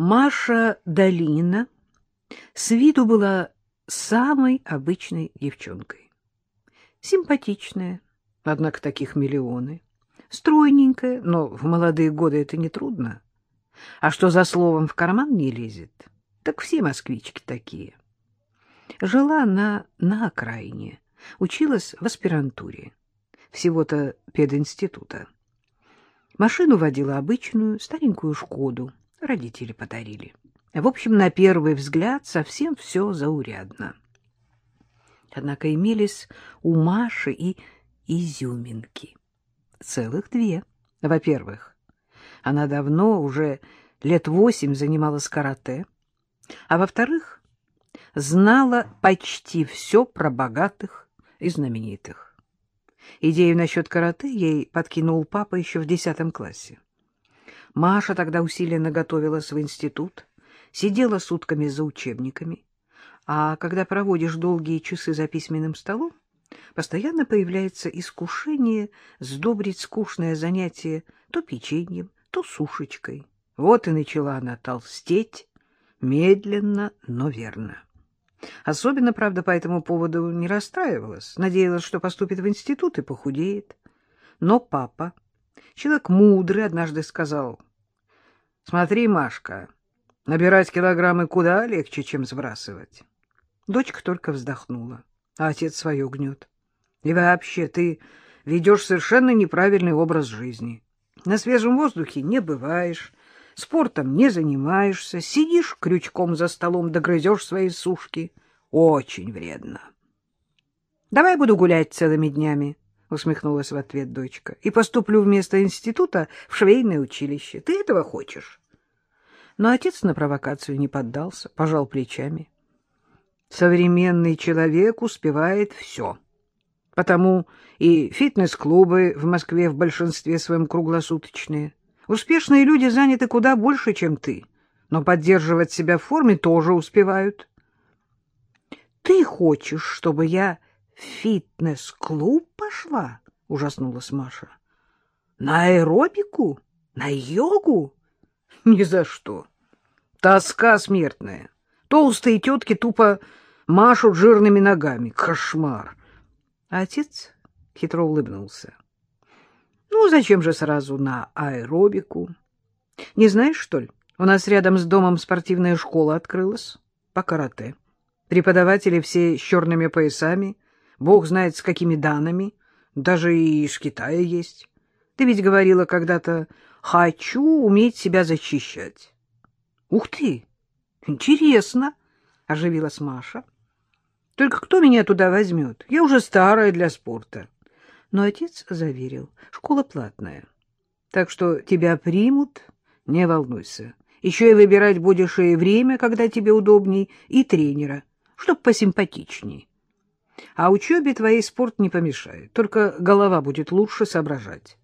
Маша Долинина с виду была самой обычной девчонкой. Симпатичная, однако таких миллионы. Стройненькая, но в молодые годы это нетрудно. А что за словом в карман не лезет, так все москвички такие. Жила она на окраине, училась в аспирантуре, всего-то пединститута. Машину водила обычную, старенькую «Шкоду», родители подарили. В общем, на первый взгляд совсем все заурядно. Однако имелись у Маши и изюминки. Целых две. Во-первых, она давно, уже лет восемь, занималась карате. А во-вторых, знала почти все про богатых и знаменитых. Идею насчет карате ей подкинул папа еще в десятом классе. Маша тогда усиленно готовилась в институт, сидела сутками за учебниками, а когда проводишь долгие часы за письменным столом, постоянно появляется искушение сдобрить скучное занятие то печеньем, то сушечкой. Вот и начала она толстеть, медленно, но верно. Особенно, правда, по этому поводу не расстраивалась, надеялась, что поступит в институт и похудеет. Но папа, человек мудрый, однажды сказал, «Смотри, Машка, набирать килограммы куда легче, чем сбрасывать». Дочка только вздохнула, а отец свое гнет. И вообще, ты ведешь совершенно неправильный образ жизни. На свежем воздухе не бываешь, спортом не занимаешься, сидишь крючком за столом, догрызешь свои сушки. Очень вредно. — Давай буду гулять целыми днями, — усмехнулась в ответ дочка, — и поступлю вместо института в швейное училище. Ты этого хочешь? Но отец на провокацию не поддался, пожал плечами. Современный человек успевает все. Потому и фитнес-клубы в Москве в большинстве своем круглосуточные. Успешные люди заняты куда больше, чем ты, но поддерживать себя в форме тоже успевают. — Ты хочешь, чтобы я фитнес-клуб пошла? — ужаснулась Маша. — На аэробику? На йогу? — Ни за что. Тоска смертная. Толстые тетки тупо машут жирными ногами. Кошмар. А отец хитро улыбнулся. Ну, зачем же сразу на аэробику? Не знаешь, что ли, у нас рядом с домом спортивная школа открылась по карате. Преподаватели все с черными поясами, бог знает с какими данными, даже и из Китая есть. Ты ведь говорила когда-то «хочу уметь себя защищать». Ух ты! Интересно! — оживилась Маша. Только кто меня туда возьмет? Я уже старая для спорта. Но отец заверил, школа платная. Так что тебя примут, не волнуйся. Еще и выбирать будешь и время, когда тебе удобней, и тренера, чтоб посимпатичней. А учебе твоей спорт не помешает, только голова будет лучше соображать.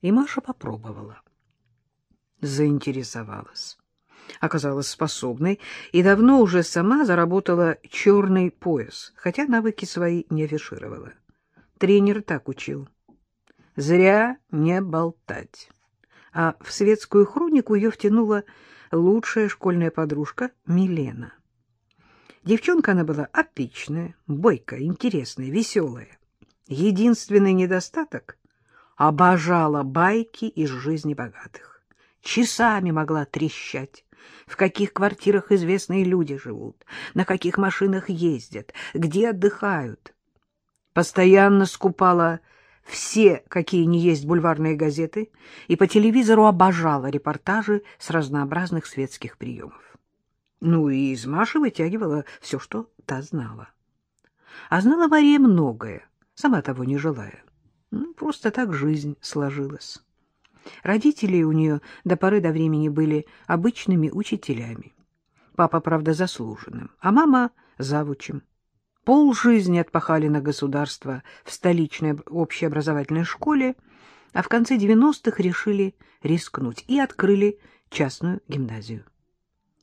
И Маша попробовала. Заинтересовалась оказалась способной и давно уже сама заработала черный пояс, хотя навыки свои не афишировала. Тренер так учил. Зря не болтать. А в светскую хронику ее втянула лучшая школьная подружка Милена. Девчонка она была отличная, бойкая, интересная, веселая. Единственный недостаток — обожала байки из жизни богатых. Часами могла трещать в каких квартирах известные люди живут, на каких машинах ездят, где отдыхают. Постоянно скупала все, какие не есть бульварные газеты, и по телевизору обожала репортажи с разнообразных светских приемов. Ну и из Маши вытягивала все, что та знала. А знала Мария многое, сама того не желая. Ну, просто так жизнь сложилась. Родители у нее до поры до времени были обычными учителями. Папа, правда, заслуженным, а мама — завучем. Пол жизни отпахали на государство в столичной общеобразовательной школе, а в конце 90-х решили рискнуть и открыли частную гимназию.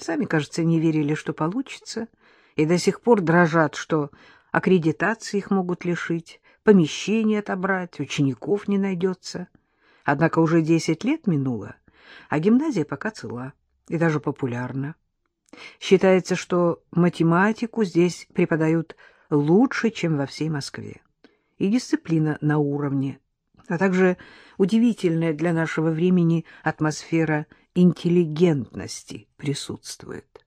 Сами, кажется, не верили, что получится, и до сих пор дрожат, что аккредитации их могут лишить, помещение отобрать, учеников не найдется — Однако уже десять лет минуло, а гимназия пока цела. и даже популярна. Считается, что математику здесь преподают лучше, чем во всей Москве. И дисциплина на уровне, а также удивительная для нашего времени атмосфера интеллигентности присутствует.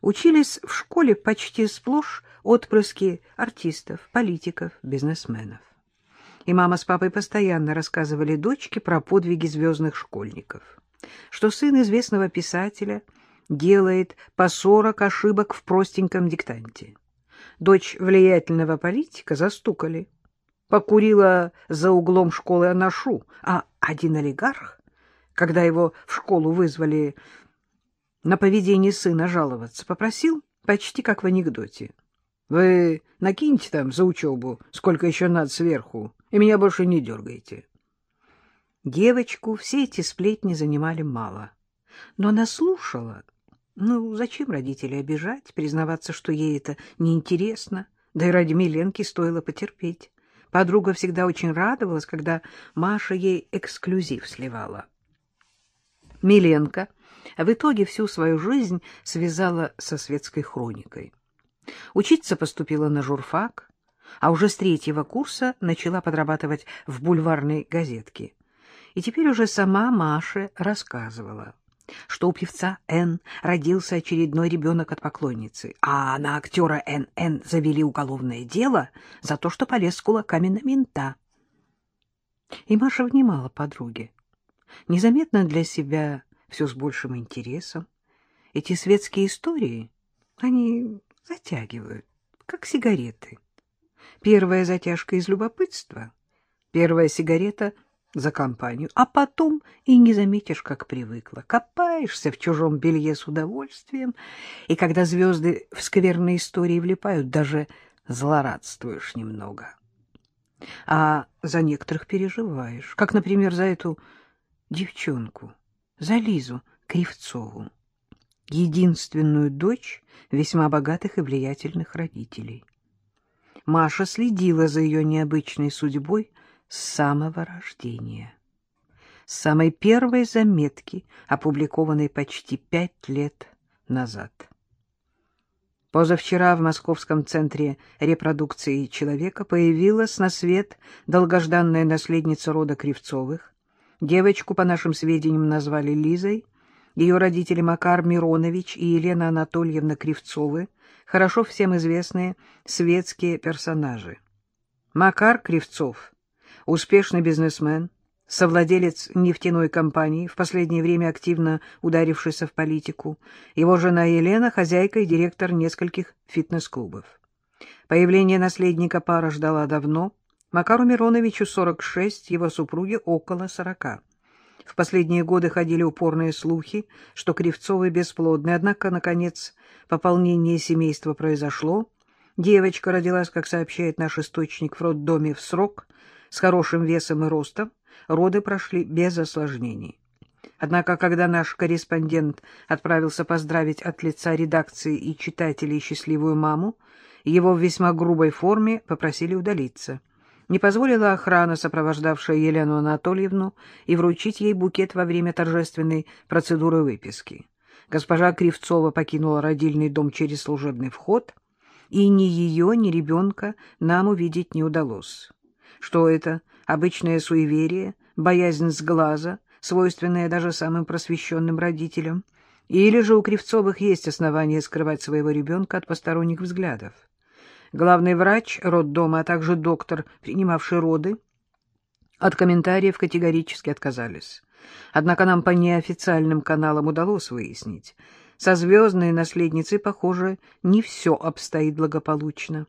Учились в школе почти сплошь отпрыски артистов, политиков, бизнесменов. И мама с папой постоянно рассказывали дочке про подвиги звездных школьников, что сын известного писателя делает по сорок ошибок в простеньком диктанте. Дочь влиятельного политика застукали. Покурила за углом школы Анашу, а один олигарх, когда его в школу вызвали на поведение сына жаловаться, попросил почти как в анекдоте. Вы накиньте там за учебу, сколько еще надо сверху, и меня больше не дергайте. Девочку все эти сплетни занимали мало, но она слушала. Ну, зачем родителей обижать, признаваться, что ей это неинтересно? Да и ради Миленки стоило потерпеть. Подруга всегда очень радовалась, когда Маша ей эксклюзив сливала. Миленко в итоге всю свою жизнь связала со светской хроникой. Учиться поступила на журфак, а уже с третьего курса начала подрабатывать в бульварной газетке. И теперь уже сама Маша рассказывала, что у певца Н родился очередной ребенок от поклонницы, а на актера Н.Н. завели уголовное дело за то, что полез с кулаками на мента. И Маша внимала подруге. Незаметно для себя все с большим интересом. Эти светские истории, они затягивают, как сигареты. Первая затяжка из любопытства, первая сигарета за компанию, а потом и не заметишь, как привыкла. Копаешься в чужом белье с удовольствием, и когда звезды в скверные истории влипают, даже злорадствуешь немного. А за некоторых переживаешь, как, например, за эту девчонку, за Лизу Кривцову единственную дочь весьма богатых и влиятельных родителей. Маша следила за ее необычной судьбой с самого рождения. С самой первой заметки, опубликованной почти пять лет назад. Позавчера в Московском центре репродукции человека появилась на свет долгожданная наследница рода Кривцовых. Девочку, по нашим сведениям, назвали Лизой, ее родители Макар Миронович и Елена Анатольевна Кривцовы, хорошо всем известные светские персонажи. Макар Кривцов, успешный бизнесмен, совладелец нефтяной компании, в последнее время активно ударившийся в политику. Его жена Елена – хозяйка и директор нескольких фитнес-клубов. Появление наследника пара ждала давно. Макару Мироновичу 46, его супруге около 40. В последние годы ходили упорные слухи, что Кривцовы бесплодны, однако, наконец, пополнение семейства произошло. Девочка родилась, как сообщает наш источник, в роддоме в срок, с хорошим весом и ростом. Роды прошли без осложнений. Однако, когда наш корреспондент отправился поздравить от лица редакции и читателей счастливую маму, его в весьма грубой форме попросили удалиться не позволила охрана, сопровождавшая Елену Анатольевну, и вручить ей букет во время торжественной процедуры выписки. Госпожа Кривцова покинула родильный дом через служебный вход, и ни ее, ни ребенка нам увидеть не удалось. Что это? Обычное суеверие, боязнь с глаза, свойственная даже самым просвещенным родителям? Или же у Кривцовых есть основания скрывать своего ребенка от посторонних взглядов? Главный врач роддома, а также доктор, принимавший роды, от комментариев категорически отказались. Однако нам по неофициальным каналам удалось выяснить. Со звездной наследницей, похоже, не все обстоит благополучно.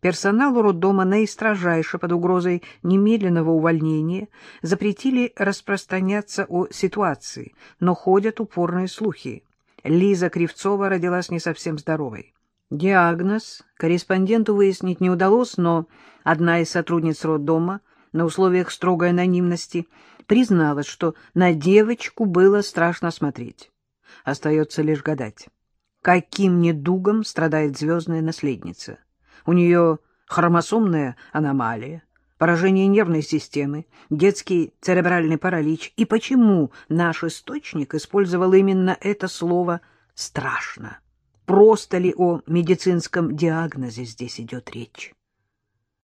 Персоналу роддома наистрожайше под угрозой немедленного увольнения запретили распространяться о ситуации, но ходят упорные слухи. Лиза Кривцова родилась не совсем здоровой. Диагноз корреспонденту выяснить не удалось, но одна из сотрудниц роддома на условиях строгой анонимности призналась, что на девочку было страшно смотреть. Остается лишь гадать, каким недугом страдает звездная наследница. У нее хромосомная аномалия, поражение нервной системы, детский церебральный паралич. И почему наш источник использовал именно это слово «страшно»? Просто ли о медицинском диагнозе здесь идет речь?